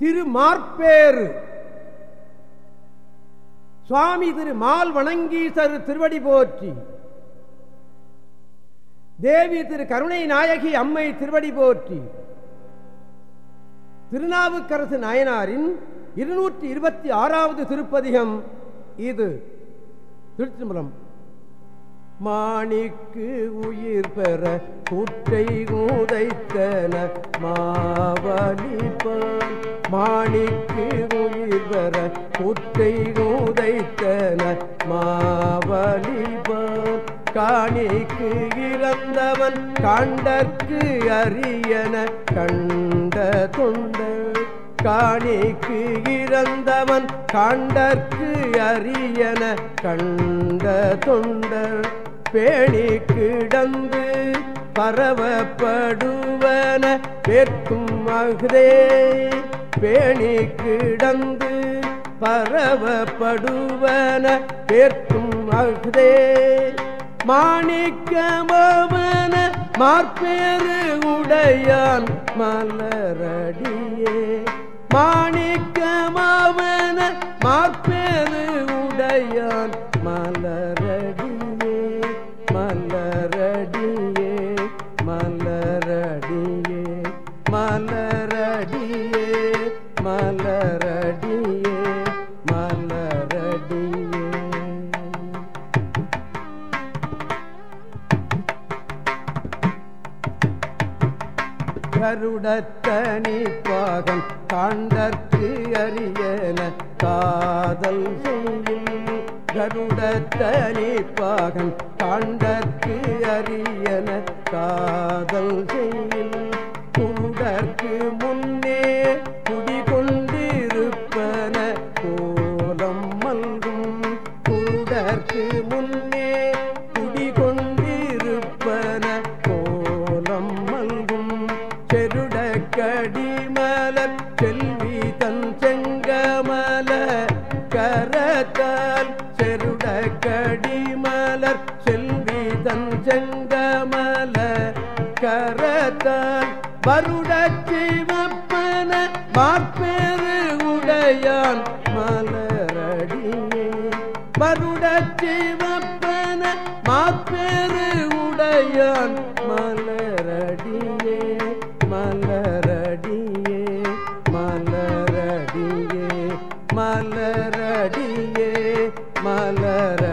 திருமார்பேறு. சுவாமி திரு mall வணங்கீசர் திருவடி போற்றி. தேவி திரு கருணை நாயகி அம்மை திருவடி போற்றி. திருநாவுக்கரசு நாயனாரின் இருநூற்றி இருபத்தி ஆறாவது திருப்பதிகம் இது. திருச்சிதம்பரம் மாணிக்கு உயிர் பெற குற்றை ஊதைத்தன மாவலி மாணிக்கு உயிர் பெற குற்றை நூதைத்தன மாவலிப்பான் காணிக்கு இறந்தவன் கண்டற்கு அரியன கண்ட தொண்டர். காணிக்கு இறந்தவன் கண்டற்கு அரியன கண்ட தொண்டர். பேணி கிடந்து பரவப்படுவன பேர்க்கும் மகுதே. பேணி கிடந்து பரவப்படுவன பேர்க்கும் மகுதே. மாணிக்கமவன மார்பேறு உடையான் மலரடியே. மாணிக்க மலரடியே மலரடியே மலரடியே. கருடத்தனி பாகம் காண்டற்கு அரியன காதல் செய்யும் கருடத்தனி பாகம் காண்டற்கு அறியன காதல் செய்யும் குண்டற்கு முன்னே குடிகொண்டிருப்பன கோலம் மல்கும். குருடற்கு முன்னே குடிகொண்டிருப்பன கோலம் மல்கும். செருட கடிமலர் செல்வி தன் செங்கமல கரத்தால் செருட கடிமலர் செல்வி தன் செங்கமல கரத்தால் வருடச் சிவப்பன மாப்பேறு உடையான் மலரடியே. வருடச் சிவப்பன மாப்பேறு உடையான் மலரடியே. மலரடியே மலரடியே மலரடியே மலர